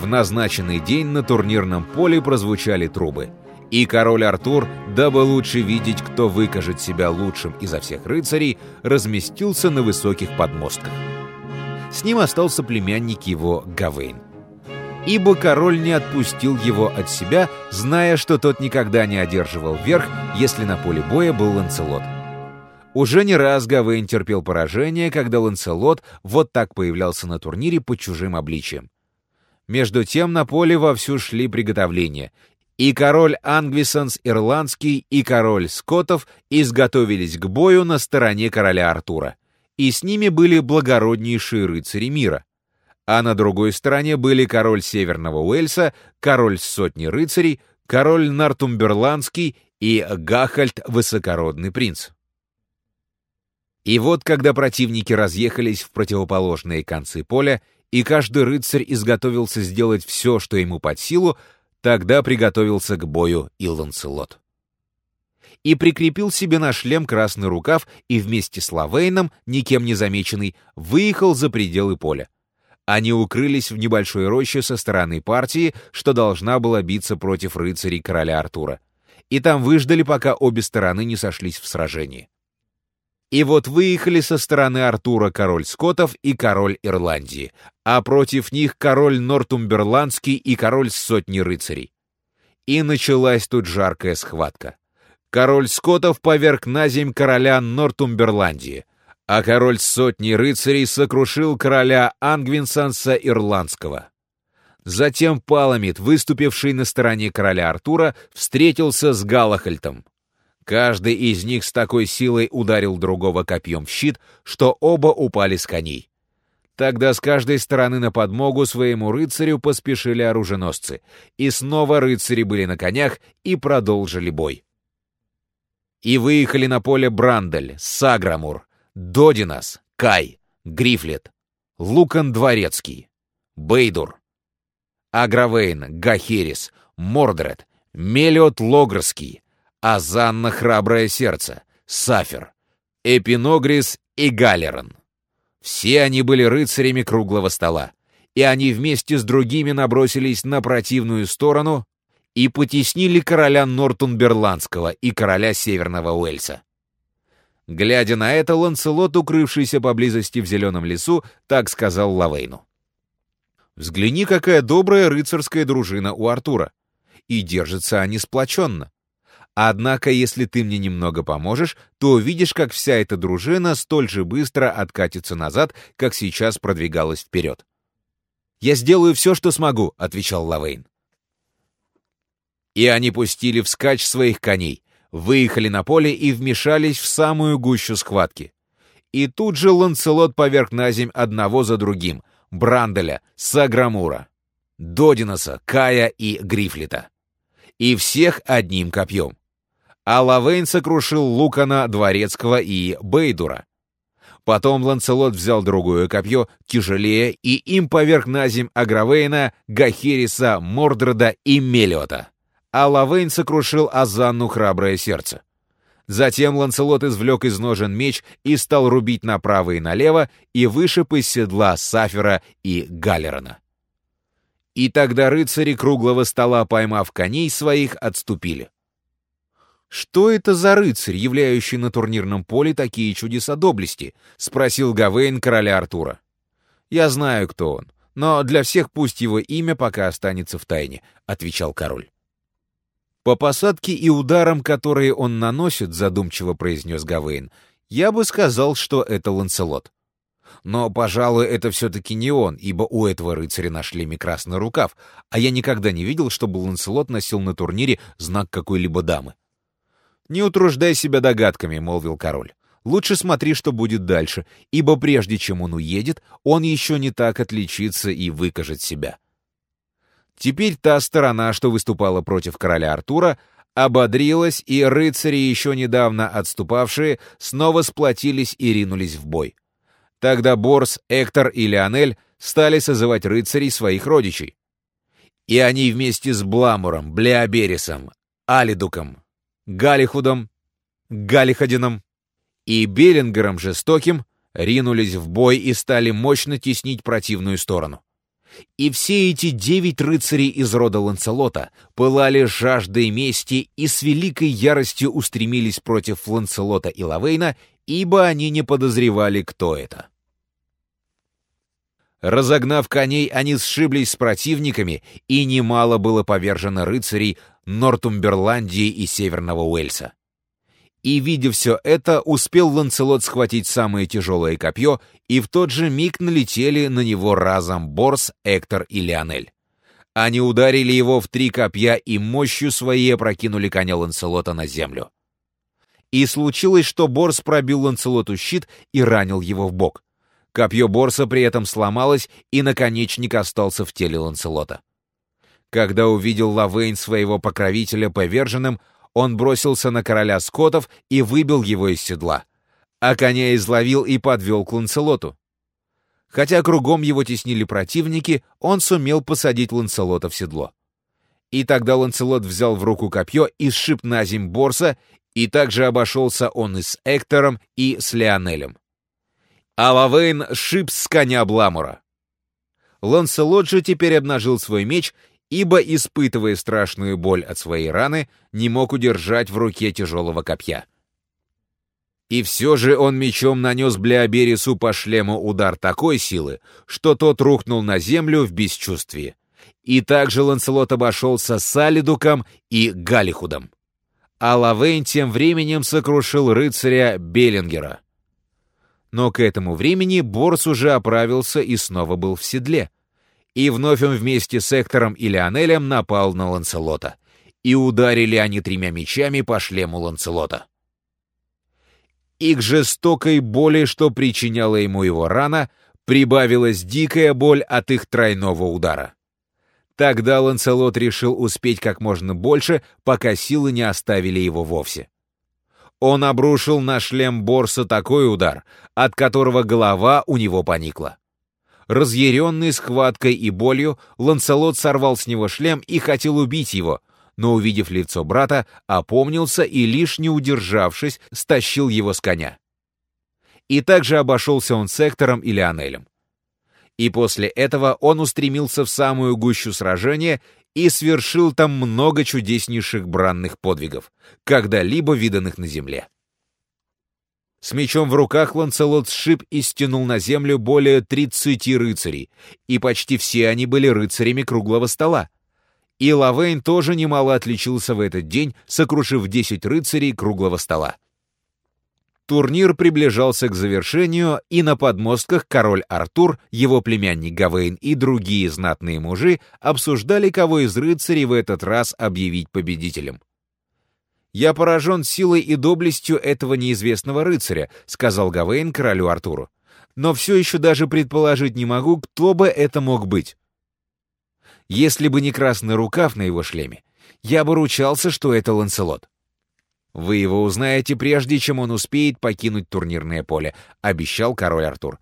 В назначенный день на турнирном поле прозвучали трубы. И король Артур, дабы лучше видеть, кто выкажет себя лучшим изо всех рыцарей, разместился на высоких подмостках. С ним остался племянник его Гавейн. Ибо король не отпустил его от себя, зная, что тот никогда не одерживал верх, если на поле боя был Ланцелот. Уже не раз Гавейн терпел поражение, когда Ланцелот вот так появлялся на турнире под чужим обличием. Между тем на поле вовсю шли приготовления, и король Ангвисонс Ирландский и король Скотов изготовились к бою на стороне короля Артура, и с ними были благороднейшие рыцари мира. А на другой стороне были король Северного Уэльса, король сотни рыцарей, король Нортумберландский и Гахальд Высокородный принц. И вот, когда противники разъехались в противоположные концы поля, и каждый рыцарь изготовился сделать все, что ему под силу, тогда приготовился к бою и Ланселот. И прикрепил себе на шлем красный рукав и вместе с Лавейном, никем не замеченный, выехал за пределы поля. Они укрылись в небольшой роще со стороны партии, что должна была биться против рыцарей короля Артура. И там выждали, пока обе стороны не сошлись в сражении. И вот выехали со стороны Артура король Скотов и король Ирландии, а против них король Нортумберландский и король сотни рыцарей. И началась тут жаркая схватка. Король Скотов поверг на земь короля Нортумберландии, а король сотни рыцарей сокрушил короля Ангвинсанса Ирландского. Затем Паламид, выступивший на стороне короля Артура, встретился с Галахальтом. Каждый из них с такой силой ударил другого копьем в щит, что оба упали с коней. Тогда с каждой стороны на подмогу своему рыцарю поспешили оруженосцы, и снова рыцари были на конях и продолжили бой. И выехали на поле Брандель, Саграмур, Додинас, Кай, Грифлет, Лукан Дворецкий, Бейдур, Агравейн, Гахерис, Мордред, Мелиот Логрский, Азанна Храброе Сердце, Сафер, Эпиногрис и Галерон. Все они были рыцарями круглого стола, и они вместе с другими набросились на противную сторону и потеснили короля Нортунберландского и короля Северного Уэльса. Глядя на это, Ланселот, укрывшийся поблизости в зеленом лесу, так сказал Лавейну. «Взгляни, какая добрая рыцарская дружина у Артура. И держатся они сплоченно. Однако, если ты мне немного поможешь, то увидишь, как вся эта дружина столь же быстро откатится назад, как сейчас продвигалась вперед. «Я сделаю все, что смогу», — отвечал Лавейн. И они пустили вскачь своих коней, выехали на поле и вмешались в самую гущу схватки. И тут же Ланцелот поверг на земь одного за другим — Бранделя, Саграмура, Додиноса, Кая и Грифлета. И всех одним копьем а Лавейн сокрушил Лукана, Дворецкого и Бейдура. Потом Ланцелот взял другое копье, тяжелее, и им поверг на земь Агравейна, Гахериса, Мордреда и Мелиота. А Лавейн сокрушил Азанну храброе сердце. Затем Ланцелот извлек из ножен меч и стал рубить направо и налево, и вышиб из седла Сафера и Галерона. И тогда рыцари круглого стола, поймав коней своих, отступили. «Что это за рыцарь, являющий на турнирном поле такие чудеса доблести?» — спросил Гавейн короля Артура. «Я знаю, кто он, но для всех пусть его имя пока останется в тайне», — отвечал король. «По посадке и ударам, которые он наносит», — задумчиво произнес Гавейн, — «я бы сказал, что это Ланселот». Но, пожалуй, это все-таки не он, ибо у этого рыцаря на шлеме красный рукав, а я никогда не видел, чтобы Ланселот носил на турнире знак какой-либо дамы. «Не утруждай себя догадками», — молвил король. «Лучше смотри, что будет дальше, ибо прежде чем он уедет, он еще не так отличится и выкажет себя». Теперь та сторона, что выступала против короля Артура, ободрилась, и рыцари, еще недавно отступавшие, снова сплотились и ринулись в бой. Тогда Борс, Эктор и Леонель стали созывать рыцарей своих родичей. И они вместе с Бламуром, Блеоберисом, Алидуком, Галихудом, Галихадином и Беллингером Жестоким ринулись в бой и стали мощно теснить противную сторону. И все эти девять рыцарей из рода Ланцелота пылали жаждой мести и с великой яростью устремились против Ланцелота и Лавейна, ибо они не подозревали, кто это. Разогнав коней, они сшиблись с противниками, и немало было повержено рыцарей Нортумберландии и Северного Уэльса. И, видя все это, успел Ланцелот схватить самое тяжелое копье, и в тот же миг налетели на него разом Борс, Эктор и Леонель. Они ударили его в три копья и мощью своей опрокинули коня Ланцелота на землю. И случилось, что Борс пробил Ланцелоту щит и ранил его в бок. Копье Борса при этом сломалось, и наконечник остался в теле Ланселота. Когда увидел Лавейн своего покровителя поверженным, он бросился на короля скотов и выбил его из седла, а коня изловил и подвел к Ланселоту. Хотя кругом его теснили противники, он сумел посадить Ланселота в седло. И тогда Ланселот взял в руку копье и сшиб на земь Борса, и также обошелся он и с Эктором, и с Леонелем а Лавейн шип с коня Бламура. Ланселот же теперь обнажил свой меч, ибо, испытывая страшную боль от своей раны, не мог удержать в руке тяжелого копья. И все же он мечом нанес Блеоберису по шлему удар такой силы, что тот рухнул на землю в бесчувствии. И также Ланселот обошелся с Алидуком и Галихудом. А Лавейн тем временем сокрушил рыцаря Беллингера но к этому времени Борс уже оправился и снова был в седле. И вновь он вместе с Эктором и Леонелем напал на Ланцелота. И ударили они тремя мечами по шлему Ланцелота. И к жестокой боли, что причиняла ему его рана, прибавилась дикая боль от их тройного удара. Тогда Ланцелот решил успеть как можно больше, пока силы не оставили его вовсе. Он обрушил на шлем Борса такой удар, от которого голова у него поникла. Разъяренный схваткой и болью, Ланселот сорвал с него шлем и хотел убить его, но, увидев лицо брата, опомнился и, лишь не удержавшись, стащил его с коня. И также обошелся он сектором и Леонелем. И после этого он устремился в самую гущу сражения и свершил там много чудеснейших бранных подвигов, когда-либо виданных на земле. С мечом в руках Ланцелот сшиб и стянул на землю более тридцати рыцарей, и почти все они были рыцарями круглого стола. И Лавейн тоже немало отличился в этот день, сокрушив десять рыцарей круглого стола. Турнир приближался к завершению, и на подмостках король Артур, его племянник Гавейн и другие знатные мужи обсуждали, кого из рыцарей в этот раз объявить победителем. «Я поражен силой и доблестью этого неизвестного рыцаря», — сказал Гавейн королю Артуру. «Но все еще даже предположить не могу, кто бы это мог быть. Если бы не красный рукав на его шлеме, я бы ручался, что это Ланселот». «Вы его узнаете, прежде чем он успеет покинуть турнирное поле», — обещал король Артур.